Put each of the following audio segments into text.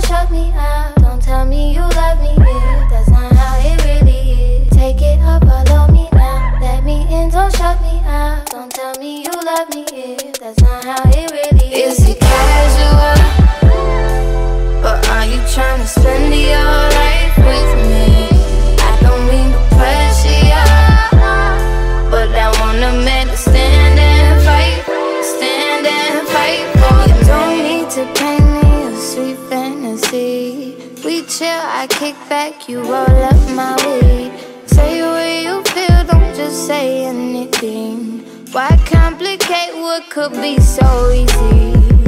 don't shut me out. Don't tell me you love me. Yeah, that's not how it really is. Take it up, follow me now. Let me in, don't shut me out. Don't tell me you love me. Yeah, that's not how it really is. Is it casual? Or are you trying to spend your life with me? I don't mean to pressure you, but I wanna make to stand and fight, stand and fight for you. Don't need to pay chill, I kick back, you roll up my weed. Say what you feel, don't just say anything. Why complicate what could be so easy?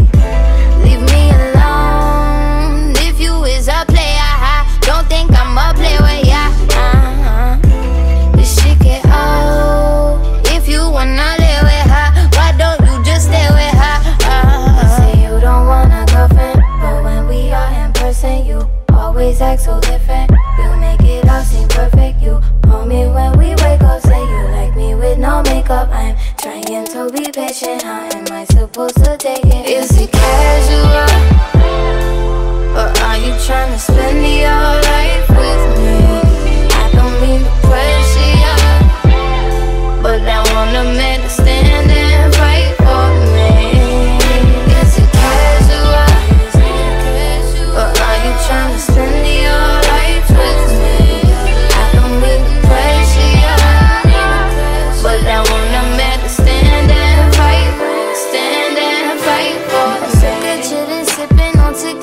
take it. It's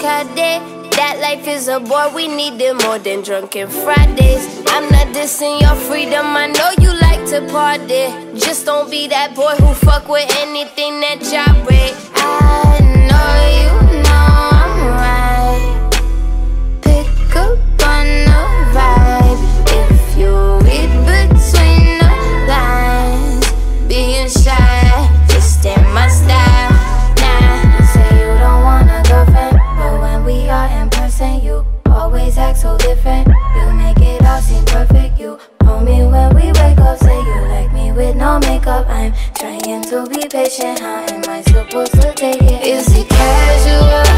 That life is a bore, we need it more than drunken Fridays. I'm not dissing your freedom, I know you like to party. Just don't be that boy who fuck with anything that job rate. I know you. no makeup I'm trying to be patient How am I supposed to take it? Is it casual?